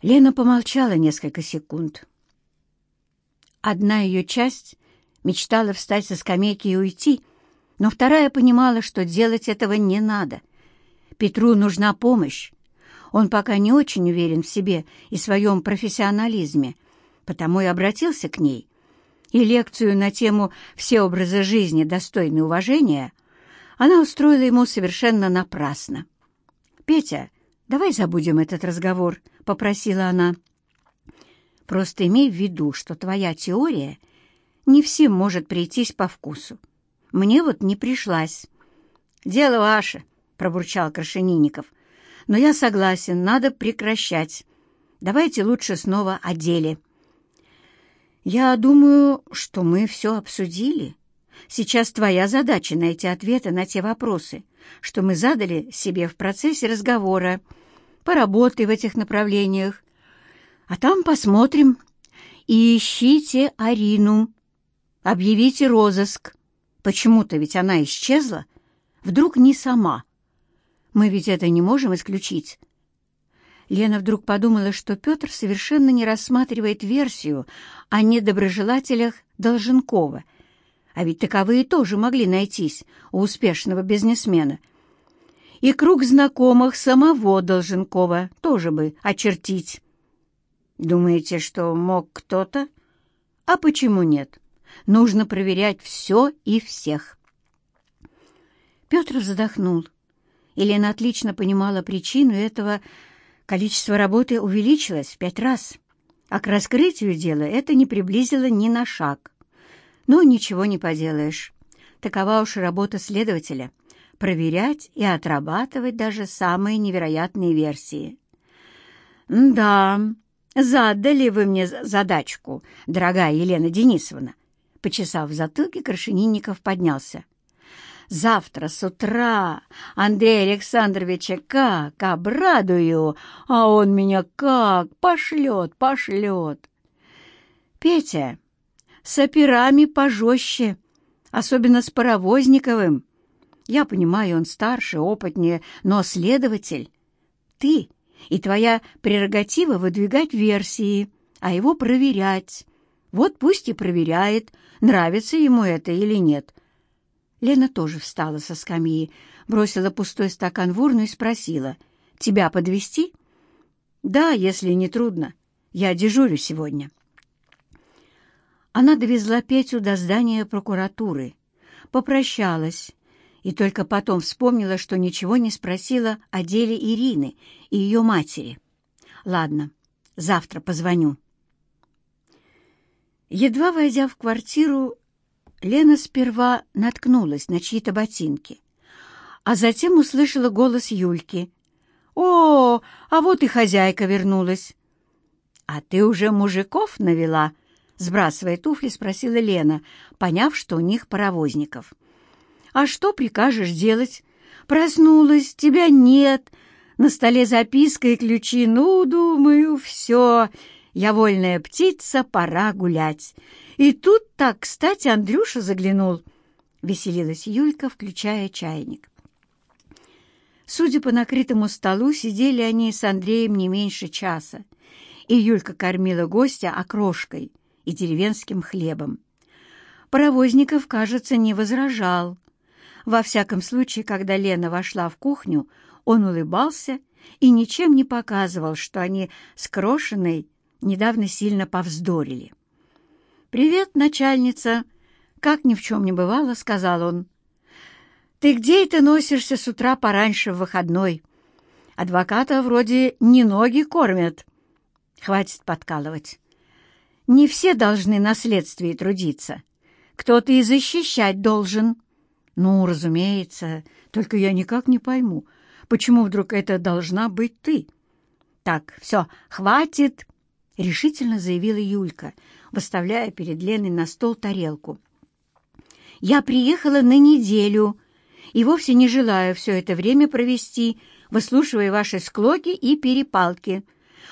Лена помолчала несколько секунд. Одна ее часть мечтала встать со скамейки и уйти, но вторая понимала, что делать этого не надо. Петру нужна помощь. Он пока не очень уверен в себе и своем профессионализме, потому и обратился к ней. И лекцию на тему «Все образы жизни достойны уважения» она устроила ему совершенно напрасно. Петя — давай забудем этот разговор», — попросила она. «Просто имей в виду, что твоя теория не всем может прийтись по вкусу. Мне вот не пришлась». «Дело ваше», — пробурчал Крашенинников. «Но я согласен, надо прекращать. Давайте лучше снова о деле». «Я думаю, что мы все обсудили», Сейчас твоя задача — найти ответы на те вопросы, что мы задали себе в процессе разговора. Поработай в этих направлениях. А там посмотрим. И ищите Арину. Объявите розыск. Почему-то ведь она исчезла. Вдруг не сама. Мы ведь это не можем исключить. Лена вдруг подумала, что Петр совершенно не рассматривает версию о недоброжелателях Долженкова — а ведь таковые тоже могли найтись у успешного бизнесмена. И круг знакомых самого Долженкова тоже бы очертить. Думаете, что мог кто-то? А почему нет? Нужно проверять все и всех. Петр вздохнул. Елена отлично понимала причину этого. Количество работы увеличилось в пять раз, а к раскрытию дела это не приблизило ни на шаг. Ну ничего не поделаешь. Такова уж работа следователя — проверять и отрабатывать даже самые невероятные версии. «Да, задали вы мне задачку, дорогая Елена Денисовна!» Почесав затылки, Крашенинников поднялся. «Завтра с утра Андрея Александровича как обрадую, а он меня как пошлет, пошлет!» «Петя!» С операми пожестче, особенно с Паровозниковым. Я понимаю, он старше, опытнее, но следователь. Ты и твоя прерогатива выдвигать версии, а его проверять. Вот пусть и проверяет, нравится ему это или нет. Лена тоже встала со скамьи, бросила пустой стакан в урну и спросила. «Тебя подвести? «Да, если не трудно. Я дежурю сегодня». Она довезла Петю до здания прокуратуры, попрощалась и только потом вспомнила, что ничего не спросила о деле Ирины и ее матери. «Ладно, завтра позвоню». Едва войдя в квартиру, Лена сперва наткнулась на чьи-то ботинки, а затем услышала голос Юльки. «О, а вот и хозяйка вернулась!» «А ты уже мужиков навела?» сбрасывая туфли, спросила Лена, поняв, что у них паровозников. «А что прикажешь делать? Проснулась, тебя нет. На столе записка и ключи. Ну, думаю, все. Я вольная птица, пора гулять». И тут так, кстати, Андрюша заглянул. Веселилась Юлька, включая чайник. Судя по накрытому столу, сидели они с Андреем не меньше часа и Юлька кормила гостя окрошкой, и деревенским хлебом. Паровозников, кажется, не возражал. Во всяком случае, когда Лена вошла в кухню, он улыбался и ничем не показывал, что они с Крошиной недавно сильно повздорили. «Привет, начальница!» — как ни в чем не бывало, — сказал он. «Ты где это носишься с утра пораньше в выходной? Адвоката вроде не ноги кормят. Хватит подкалывать. Не все должны наследствие трудиться. Кто-то и защищать должен. Ну, разумеется, только я никак не пойму, почему вдруг это должна быть ты? Так, все, хватит, — решительно заявила Юлька, выставляя перед Леной на стол тарелку. Я приехала на неделю и вовсе не желаю все это время провести, выслушивая ваши склоки и перепалки.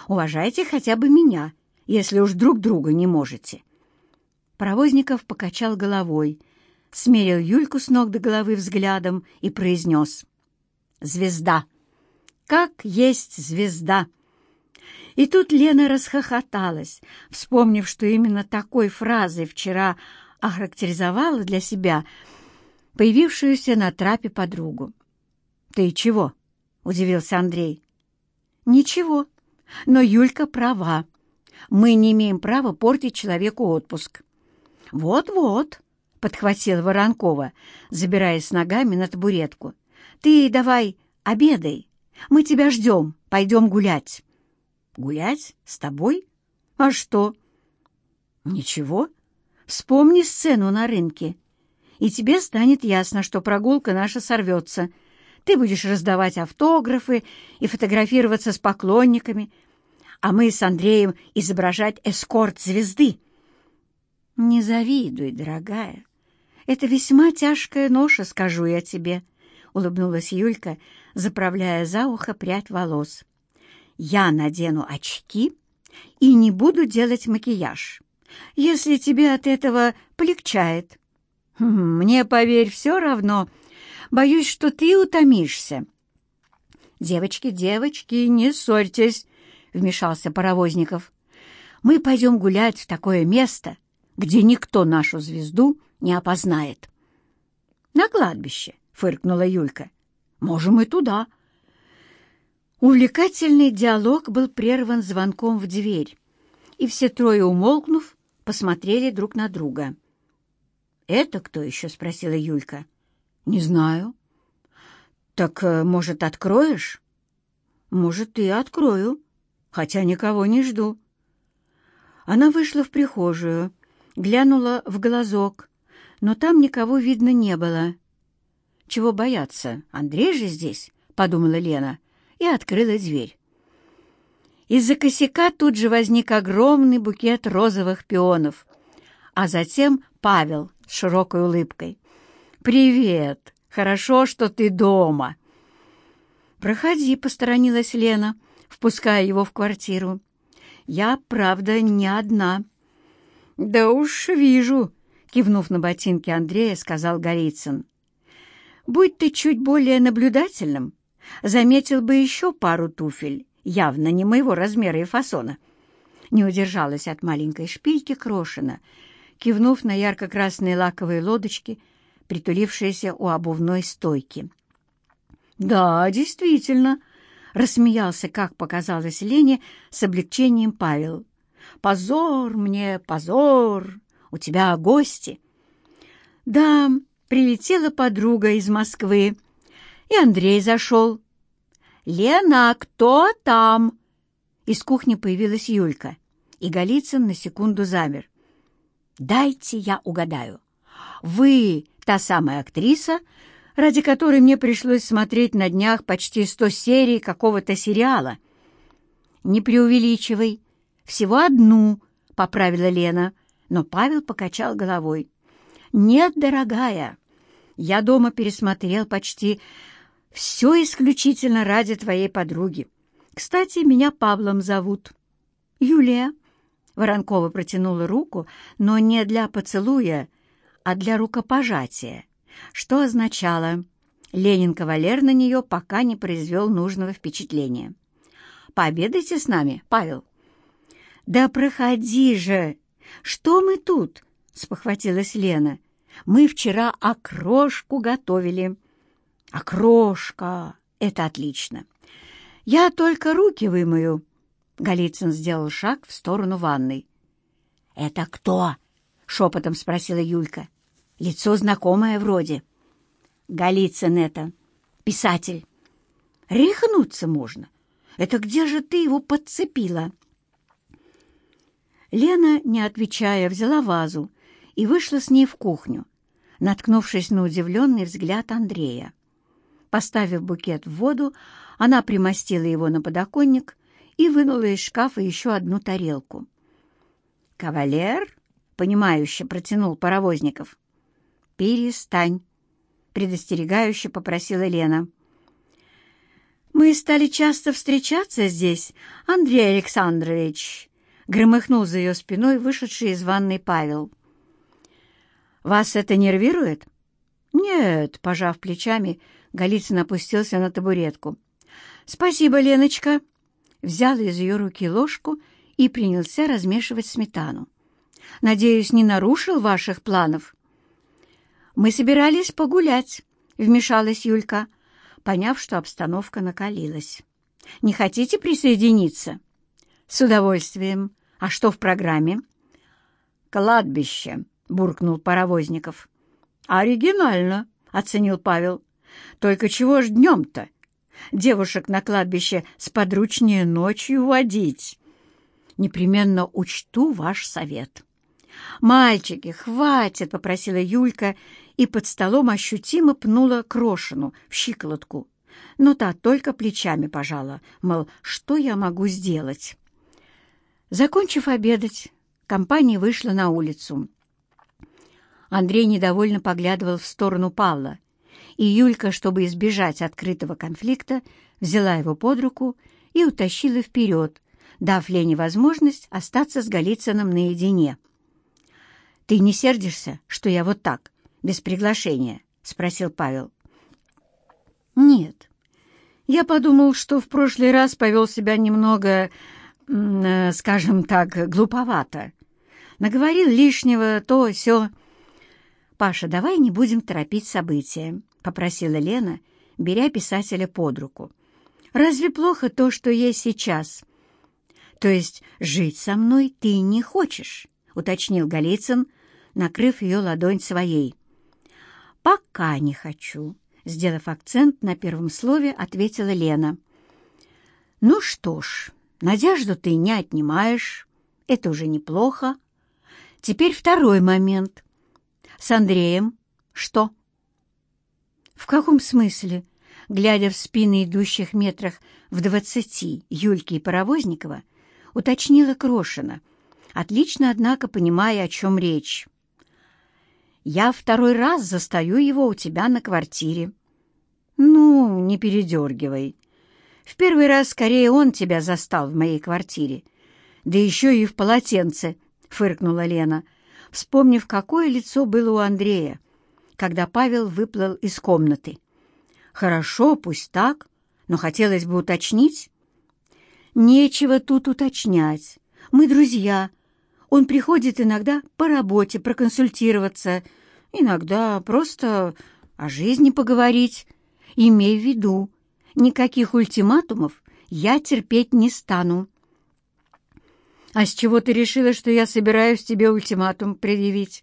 Уважайте хотя бы меня, если уж друг друга не можете. Провозников покачал головой, смерил Юльку с ног до головы взглядом и произнес. «Звезда! Как есть звезда!» И тут Лена расхохоталась, вспомнив, что именно такой фразой вчера охарактеризовала для себя появившуюся на трапе подругу. «Ты чего?» — удивился Андрей. «Ничего, но Юлька права мы не имеем права портить человеку отпуск». «Вот-вот», — подхватила Воронкова, забираясь ногами на табуретку. «Ты давай обедай. Мы тебя ждем. Пойдем гулять». «Гулять? С тобой? А что?» «Ничего. Вспомни сцену на рынке, и тебе станет ясно, что прогулка наша сорвется. Ты будешь раздавать автографы и фотографироваться с поклонниками, а мы с Андреем изображать эскорт звезды. Не завидуй, дорогая. Это весьма тяжкая ноша, скажу я тебе, — улыбнулась Юлька, заправляя за ухо прядь волос. Я надену очки и не буду делать макияж, если тебе от этого полегчает. Хм, мне, поверь, все равно. Боюсь, что ты утомишься. Девочки, девочки, не ссорьтесь вмешался Паровозников. «Мы пойдем гулять в такое место, где никто нашу звезду не опознает». «На кладбище», — фыркнула Юлька. «Можем и туда». Увлекательный диалог был прерван звонком в дверь, и все трое, умолкнув, посмотрели друг на друга. «Это кто еще?» — спросила Юлька. «Не знаю». «Так, э, может, откроешь?» «Может, и открою», хотя никого не жду». Она вышла в прихожую, глянула в глазок, но там никого видно не было. «Чего бояться? Андрей же здесь!» — подумала Лена и открыла дверь. Из-за косяка тут же возник огромный букет розовых пионов, а затем Павел с широкой улыбкой. «Привет! Хорошо, что ты дома!» «Проходи», — посторонилась Лена, впуская его в квартиру. «Я, правда, не одна». «Да уж вижу», — кивнув на ботинки Андрея, сказал Голицын. «Будь ты чуть более наблюдательным, заметил бы еще пару туфель, явно не моего размера и фасона». Не удержалась от маленькой шпильки Крошина, кивнув на ярко-красные лаковые лодочки, притулившиеся у обувной стойки. «Да, действительно», рассмеялся, как показалось Лене, с облегчением Павел. «Позор мне, позор! У тебя гости!» «Да, прилетела подруга из Москвы, и Андрей зашел». «Лена, кто там?» Из кухни появилась Юлька, и Голицын на секунду замер. «Дайте я угадаю. Вы та самая актриса, ради которой мне пришлось смотреть на днях почти сто серий какого-то сериала. «Не преувеличивай. Всего одну», — поправила Лена, но Павел покачал головой. «Нет, дорогая, я дома пересмотрел почти все исключительно ради твоей подруги. Кстати, меня Павлом зовут. Юлия». Воронкова протянула руку, но не для поцелуя, а для рукопожатия что означало «Ленин-кавалер на нее пока не произвел нужного впечатления». «Пообедайте с нами, Павел». «Да проходи же! Что мы тут?» — спохватилась Лена. «Мы вчера окрошку готовили». «Окрошка! Это отлично! Я только руки вымою!» Голицын сделал шаг в сторону ванной. «Это кто?» — шепотом спросила Юлька. Лицо знакомое вроде. Голицын это, писатель. Рехнуться можно. Это где же ты его подцепила?» Лена, не отвечая, взяла вазу и вышла с ней в кухню, наткнувшись на удивленный взгляд Андрея. Поставив букет в воду, она примостила его на подоконник и вынула из шкафа еще одну тарелку. «Кавалер?» — понимающе протянул Паровозников. «Перестань!» — предостерегающе попросила Лена. «Мы стали часто встречаться здесь, Андрей Александрович!» — громыхнул за ее спиной вышедший из ванной Павел. «Вас это нервирует?» «Нет», — пожав плечами, Голицын опустился на табуретку. «Спасибо, Леночка!» Взял из ее руки ложку и принялся размешивать сметану. «Надеюсь, не нарушил ваших планов?» «Мы собирались погулять», — вмешалась Юлька, поняв, что обстановка накалилась. «Не хотите присоединиться?» «С удовольствием. А что в программе?» «Кладбище», — буркнул Паровозников. «Оригинально», — оценил Павел. «Только чего ж днем-то? Девушек на кладбище сподручнее ночью водить. Непременно учту ваш совет». «Мальчики, хватит!» — попросила Юлька и под столом ощутимо пнула Крошину в щиколотку. Но та только плечами пожала, мол, что я могу сделать? Закончив обедать, компания вышла на улицу. Андрей недовольно поглядывал в сторону Павла, и Юлька, чтобы избежать открытого конфликта, взяла его под руку и утащила вперед, дав Лене возможность остаться с Голицыным наедине. «Ты не сердишься, что я вот так, без приглашения?» — спросил Павел. «Нет. Я подумал, что в прошлый раз повел себя немного, э, скажем так, глуповато. Наговорил лишнего, то, все. «Паша, давай не будем торопить события», — попросила Лена, беря писателя под руку. «Разве плохо то, что есть сейчас?» «То есть жить со мной ты не хочешь?» — уточнил Голицын, накрыв ее ладонь своей. «Пока не хочу», — сделав акцент на первом слове, ответила Лена. «Ну что ж, надежду ты не отнимаешь. Это уже неплохо. Теперь второй момент. С Андреем что?» «В каком смысле?» Глядя в спины идущих метрах в двадцати Юльки и Паровозникова, уточнила Крошина, отлично, однако, понимая, о чем речь я второй раз застаю его у тебя на квартире. Ну, не передергивай. В первый раз скорее он тебя застал в моей квартире. Да еще и в полотенце, — фыркнула Лена, вспомнив, какое лицо было у Андрея, когда Павел выплыл из комнаты. Хорошо, пусть так, но хотелось бы уточнить. Нечего тут уточнять. Мы друзья, — он приходит иногда по работе проконсультироваться, иногда просто о жизни поговорить. Имей в виду, никаких ультиматумов я терпеть не стану. «А с чего ты решила, что я собираюсь тебе ультиматум предъявить?»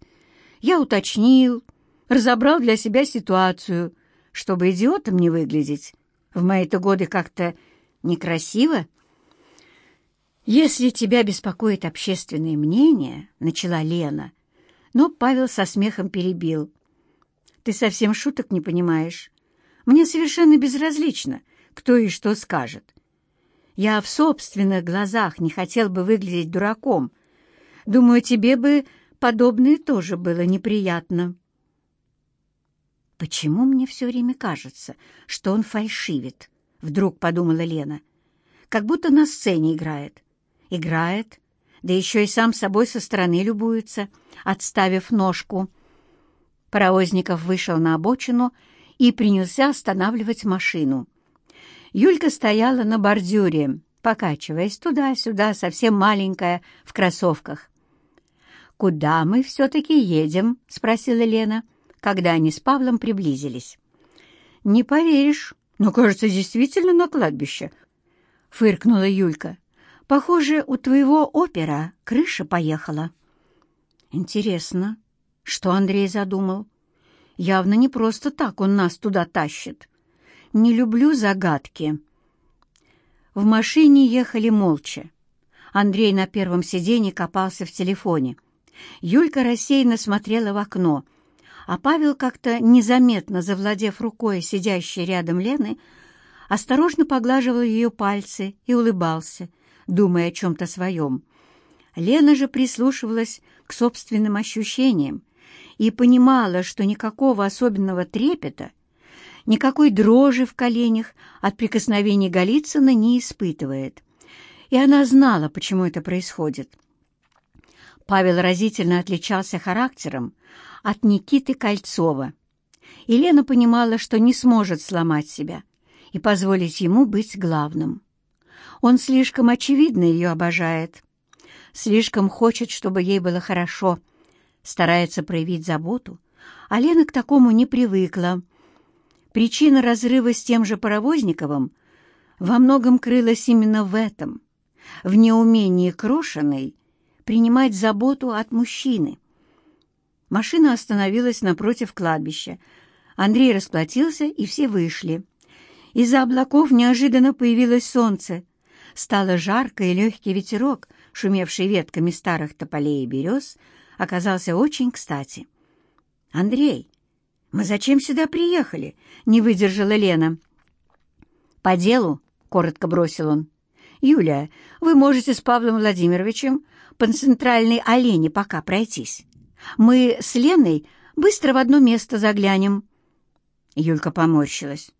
«Я уточнил, разобрал для себя ситуацию, чтобы идиотом не выглядеть. В мои-то годы как-то некрасиво». «Если тебя беспокоит общественное мнение», — начала Лена, но Павел со смехом перебил. «Ты совсем шуток не понимаешь. Мне совершенно безразлично, кто и что скажет. Я в собственных глазах не хотел бы выглядеть дураком. Думаю, тебе бы подобное тоже было неприятно». «Почему мне все время кажется, что он фальшивит?» — вдруг подумала Лена. «Как будто на сцене играет играет, да еще и сам собой со стороны любуется, отставив ножку. Паровозников вышел на обочину и принялся останавливать машину. Юлька стояла на бордюре, покачиваясь туда-сюда, совсем маленькая, в кроссовках. «Куда мы все-таки едем?» — спросила Лена, когда они с Павлом приблизились. «Не поверишь, но, кажется, действительно на кладбище», — фыркнула Юлька. Похоже, у твоего опера крыша поехала. Интересно, что Андрей задумал? Явно не просто так он нас туда тащит. Не люблю загадки. В машине ехали молча. Андрей на первом сиденье копался в телефоне. Юлька рассеянно смотрела в окно, а Павел, как-то незаметно завладев рукой сидящей рядом Лены, осторожно поглаживал ее пальцы и улыбался — думая о чем-то своем. Лена же прислушивалась к собственным ощущениям и понимала, что никакого особенного трепета, никакой дрожи в коленях от прикосновений Голицына не испытывает. И она знала, почему это происходит. Павел разительно отличался характером от Никиты Кольцова. И Лена понимала, что не сможет сломать себя и позволить ему быть главным. Он слишком очевидно ее обожает, слишком хочет, чтобы ей было хорошо, старается проявить заботу, а Лена к такому не привыкла. Причина разрыва с тем же Паровозниковым во многом крылась именно в этом, в неумении Крошиной принимать заботу от мужчины. Машина остановилась напротив кладбища. Андрей расплатился, и все вышли. Из-за облаков неожиданно появилось солнце — Стало жарко, и легкий ветерок, шумевший ветками старых тополей и берез, оказался очень кстати. «Андрей, мы зачем сюда приехали?» — не выдержала Лена. «По делу», — коротко бросил он. «Юля, вы можете с Павлом Владимировичем по центральной олене пока пройтись. Мы с Леной быстро в одно место заглянем». Юлька поморщилась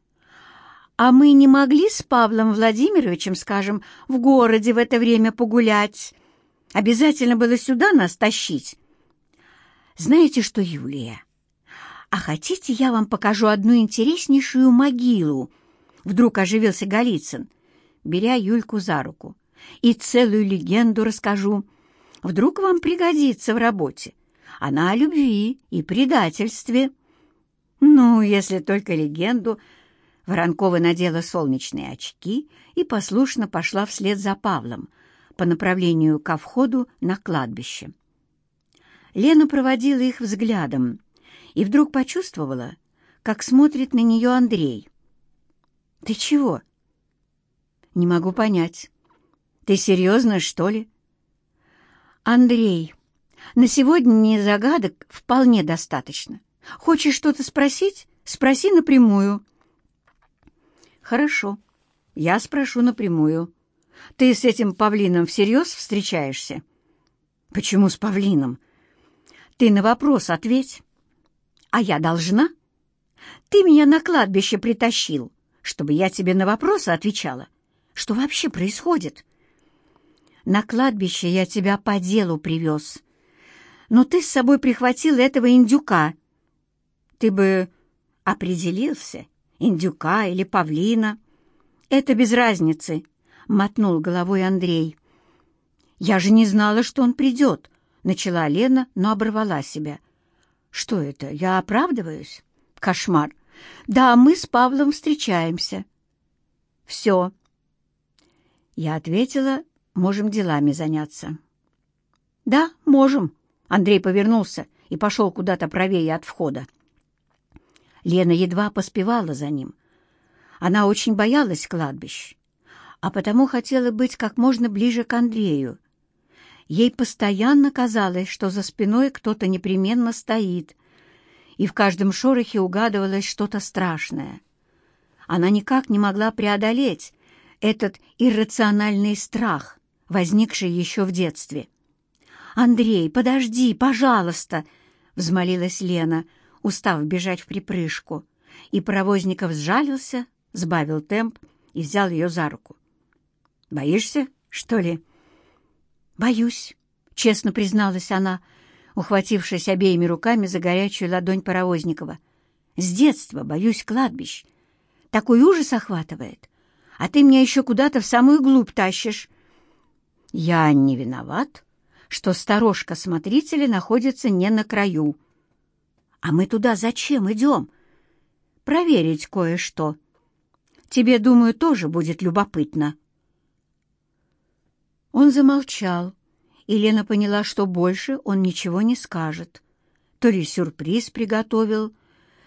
а мы не могли с Павлом Владимировичем, скажем, в городе в это время погулять. Обязательно было сюда нас тащить. Знаете что, Юлия, а хотите, я вам покажу одну интереснейшую могилу? Вдруг оживился Голицын, беря Юльку за руку. И целую легенду расскажу. Вдруг вам пригодится в работе. Она о любви и предательстве. Ну, если только легенду Воронкова надела солнечные очки и послушно пошла вслед за Павлом по направлению ко входу на кладбище. Лена проводила их взглядом и вдруг почувствовала, как смотрит на нее Андрей. «Ты чего?» «Не могу понять. Ты серьезно, что ли?» «Андрей, на сегодня не загадок вполне достаточно. Хочешь что-то спросить? Спроси напрямую». «Хорошо. Я спрошу напрямую. Ты с этим павлином всерьез встречаешься?» «Почему с павлином?» «Ты на вопрос ответь». «А я должна?» «Ты меня на кладбище притащил, чтобы я тебе на вопросы отвечала. Что вообще происходит?» «На кладбище я тебя по делу привез. Но ты с собой прихватил этого индюка. Ты бы определился» индюка или павлина. Это без разницы, — мотнул головой Андрей. «Я же не знала, что он придет», — начала Лена, но оборвала себя. «Что это, я оправдываюсь?» «Кошмар! Да, мы с Павлом встречаемся». «Все». Я ответила, можем делами заняться. «Да, можем», — Андрей повернулся и пошел куда-то правее от входа. Лена едва поспевала за ним. Она очень боялась кладбищ, а потому хотела быть как можно ближе к Андрею. Ей постоянно казалось, что за спиной кто-то непременно стоит, и в каждом шорохе угадывалось что-то страшное. Она никак не могла преодолеть этот иррациональный страх, возникший еще в детстве. «Андрей, подожди, пожалуйста!» — взмолилась Лена — устав бежать в припрыжку, и паровозников сжалился, сбавил темп и взял ее за руку. «Боишься, что ли?» «Боюсь», — честно призналась она, ухватившись обеими руками за горячую ладонь Паровозникова. «С детства боюсь кладбищ. Такой ужас охватывает. А ты меня еще куда-то в самую глубь тащишь». «Я не виноват, что сторожка смотрителя находится не на краю», а мы туда зачем идем? Проверить кое-что. Тебе, думаю, тоже будет любопытно. Он замолчал, и Лена поняла, что больше он ничего не скажет. То ли сюрприз приготовил,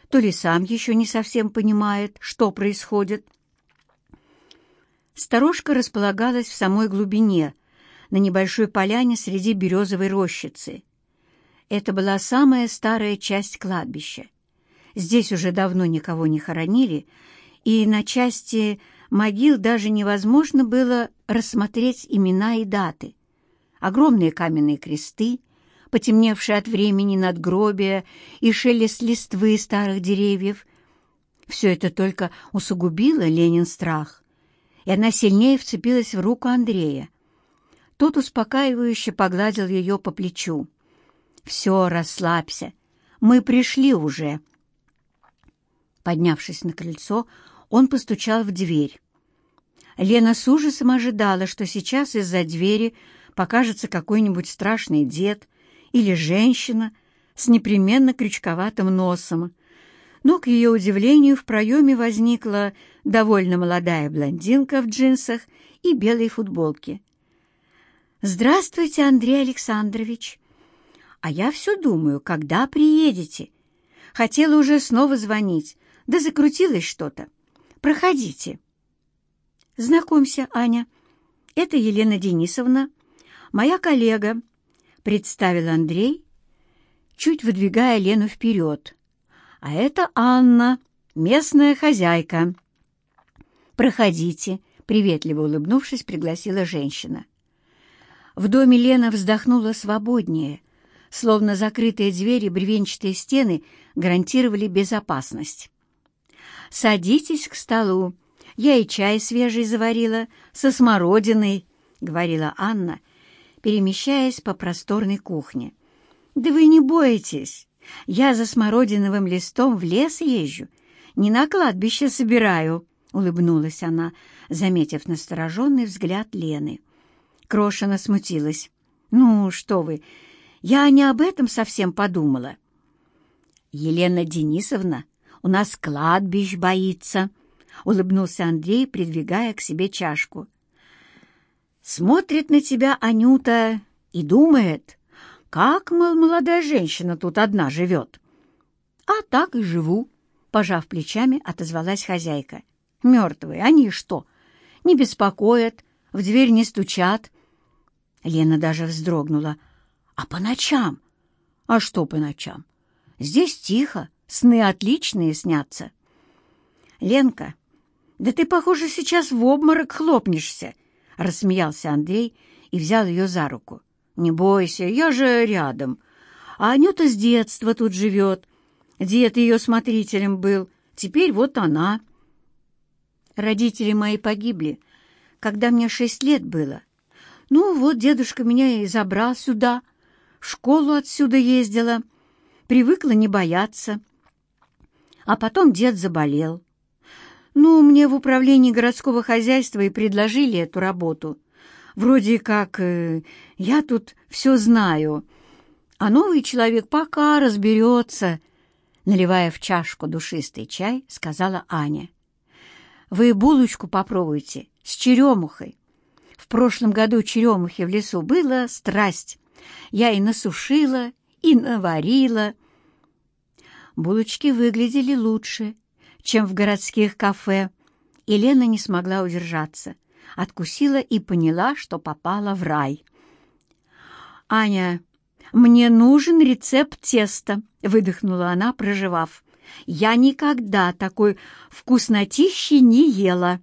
то ли сам еще не совсем понимает, что происходит. Сторожка располагалась в самой глубине, на небольшой поляне среди березовой рощицы. Это была самая старая часть кладбища. Здесь уже давно никого не хоронили, и на части могил даже невозможно было рассмотреть имена и даты. Огромные каменные кресты, потемневшие от времени надгробия и шелест листвы старых деревьев. Все это только усугубило Ленин страх, и она сильнее вцепилась в руку Андрея. Тот успокаивающе погладил ее по плечу. «Все, расслабься, мы пришли уже». Поднявшись на крыльцо, он постучал в дверь. Лена с ужасом ожидала, что сейчас из-за двери покажется какой-нибудь страшный дед или женщина с непременно крючковатым носом. Но, к ее удивлению, в проеме возникла довольно молодая блондинка в джинсах и белой футболке. «Здравствуйте, Андрей Александрович!» а я все думаю, когда приедете. Хотела уже снова звонить, да закрутилось что-то. Проходите. Знакомься, Аня. Это Елена Денисовна, моя коллега, представил Андрей, чуть выдвигая Лену вперед. А это Анна, местная хозяйка. Проходите, приветливо улыбнувшись, пригласила женщина. В доме Лена вздохнула свободнее, словно закрытые двери бревенчатые стены гарантировали безопасность. «Садитесь к столу. Я и чай свежий заварила, со смородиной», — говорила Анна, перемещаясь по просторной кухне. «Да вы не бойтесь. Я за смородиновым листом в лес езжу, не на кладбище собираю», — улыбнулась она, заметив настороженный взгляд Лены. Крошина смутилась. «Ну, что вы, я не об этом совсем подумала. Елена Денисовна у нас кладбищ боится, — улыбнулся Андрей, придвигая к себе чашку. Смотрит на тебя Анюта и думает, как, мол, молодая женщина тут одна живет. А так и живу, — пожав плечами, отозвалась хозяйка. Мертвые, они что, не беспокоят, в дверь не стучат. Лена даже вздрогнула — а по ночам? А что по ночам? Здесь тихо, сны отличные снятся. Ленка, да ты, похоже, сейчас в обморок хлопнешься, рассмеялся Андрей и взял ее за руку. Не бойся, я же рядом. А Анюта с детства тут живет. Дед ее смотрителем был, теперь вот она. Родители мои погибли, когда мне шесть лет было. Ну вот дедушка меня и забрал сюда, школу отсюда ездила, привыкла не бояться. А потом дед заболел. Ну, мне в управлении городского хозяйства и предложили эту работу. Вроде как э, я тут все знаю, а новый человек пока разберется, наливая в чашку душистый чай, сказала Аня. Вы булочку попробуйте с черемухой. В прошлом году черемухи в лесу было страсть. Я и насушила, и наварила. Булочки выглядели лучше, чем в городских кафе, и Лена не смогла удержаться. Откусила и поняла, что попала в рай. «Аня, мне нужен рецепт теста», — выдохнула она, проживав. «Я никогда такой вкуснотищи не ела».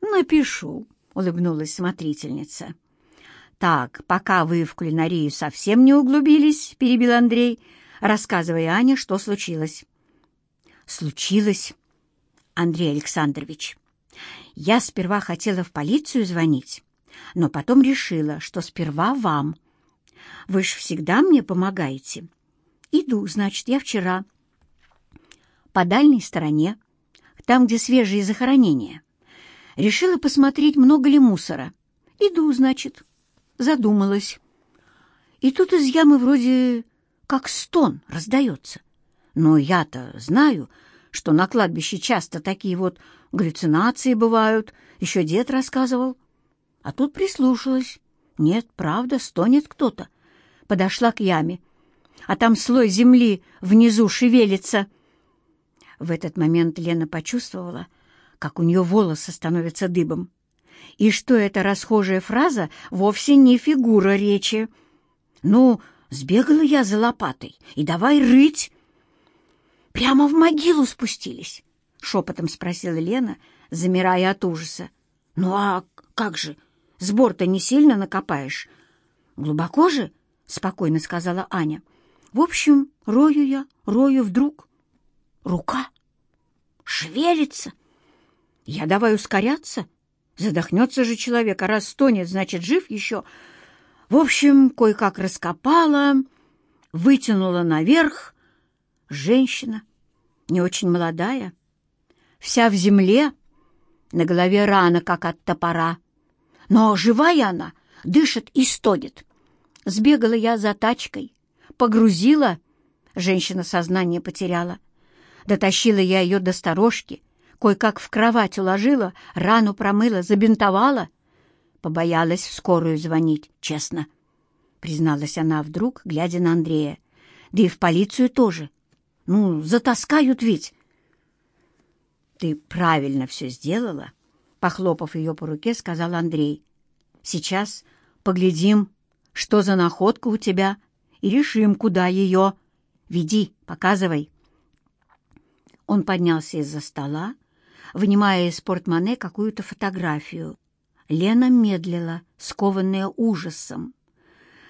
«Напишу», — улыбнулась смотрительница. «Так, пока вы в кулинарию совсем не углубились», — перебил Андрей, рассказывая Ане, что случилось. «Случилось, Андрей Александрович. Я сперва хотела в полицию звонить, но потом решила, что сперва вам. Вы же всегда мне помогаете. Иду, значит, я вчера. По дальней стороне, там, где свежие захоронения, решила посмотреть, много ли мусора. Иду, значит» задумалась. И тут из ямы вроде как стон раздается. Но я-то знаю, что на кладбище часто такие вот галлюцинации бывают, еще дед рассказывал. А тут прислушалась. Нет, правда, стонет кто-то. Подошла к яме, а там слой земли внизу шевелится. В этот момент Лена почувствовала, как у нее волосы становятся дыбом и что эта расхожая фраза вовсе не фигура речи. «Ну, сбегала я за лопатой, и давай рыть!» «Прямо в могилу спустились!» — шепотом спросила Лена, замирая от ужаса. «Ну а как же? Сбор-то не сильно накопаешь?» «Глубоко же?» — спокойно сказала Аня. «В общем, рою я, рою вдруг. Рука шевелится. Я давай ускоряться, Задохнется же человек, а раз стонет, значит, жив еще. В общем, кое-как раскопала, вытянула наверх. Женщина, не очень молодая, вся в земле, на голове рана, как от топора. Но живая она, дышит и стонет. Сбегала я за тачкой, погрузила, женщина сознание потеряла. Дотащила я ее до сторожки, кое-как в кровать уложила, рану промыла, забинтовала. Побоялась в скорую звонить, честно. Призналась она вдруг, глядя на Андрея. Да и в полицию тоже. Ну, затаскают ведь. Ты правильно все сделала, похлопав ее по руке, сказал Андрей. Сейчас поглядим, что за находка у тебя, и решим, куда ее. Веди, показывай. Он поднялся из-за стола, вынимая из портмоне какую-то фотографию. Лена медлила, скованная ужасом.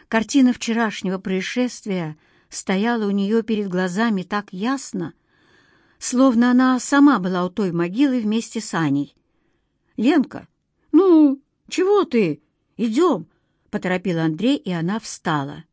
Картина вчерашнего происшествия стояла у нее перед глазами так ясно, словно она сама была у той могилы вместе с Аней. «Ленка, ну, чего ты? Идем!» — поторопил Андрей, и она встала.